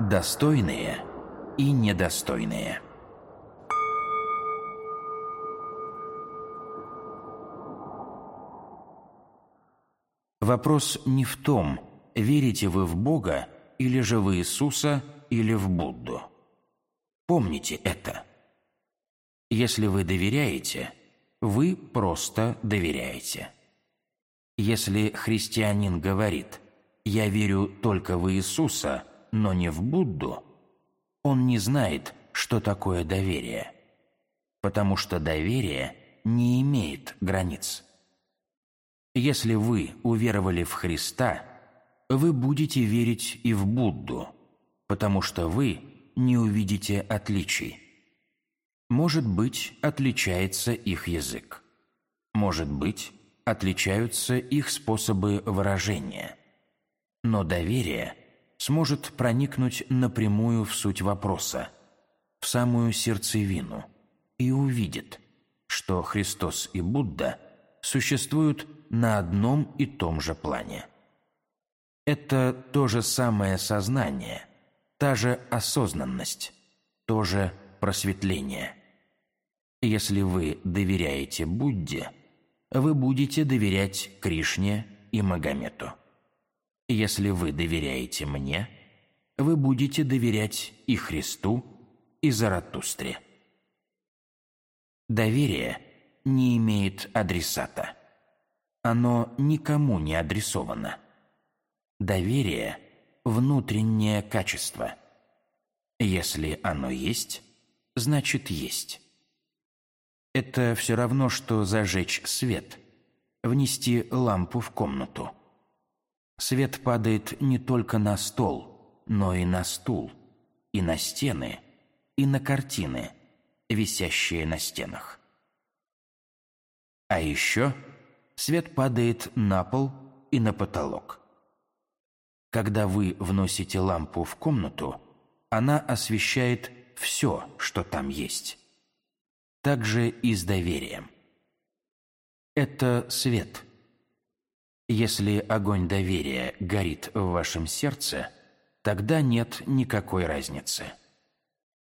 Достойные и недостойные. Вопрос не в том, верите вы в Бога, или же в Иисуса, или в Будду. Помните это. Если вы доверяете, вы просто доверяете. Если христианин говорит «я верю только в Иисуса», но не в Будду, он не знает, что такое доверие, потому что доверие не имеет границ. Если вы уверовали в Христа, вы будете верить и в Будду, потому что вы не увидите отличий. Может быть, отличается их язык. Может быть, отличаются их способы выражения. Но доверие сможет проникнуть напрямую в суть вопроса, в самую сердцевину, и увидит, что Христос и Будда существуют на одном и том же плане. Это то же самое сознание, та же осознанность, то же просветление. Если вы доверяете Будде, вы будете доверять Кришне и Магомету. Если вы доверяете мне, вы будете доверять и Христу, и Заратустре. Доверие не имеет адресата. Оно никому не адресовано. Доверие – внутреннее качество. Если оно есть, значит есть. Это все равно, что зажечь свет, внести лампу в комнату. Свет падает не только на стол, но и на стул, и на стены, и на картины, висящие на стенах. А еще свет падает на пол и на потолок. Когда вы вносите лампу в комнату, она освещает все, что там есть. Так же и с доверием. Это свет. Если огонь доверия горит в вашем сердце, тогда нет никакой разницы.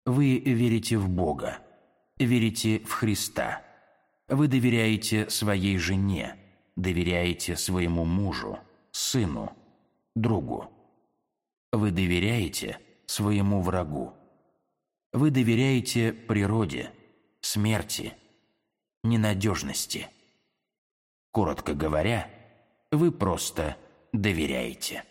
Вы верите в Бога, верите в Христа, вы доверяете своей жене, доверяете своему мужу, сыну, другу. Вы доверяете своему врагу. Вы доверяете природе, смерти, ненадежности. Коротко говоря, вы просто доверяете.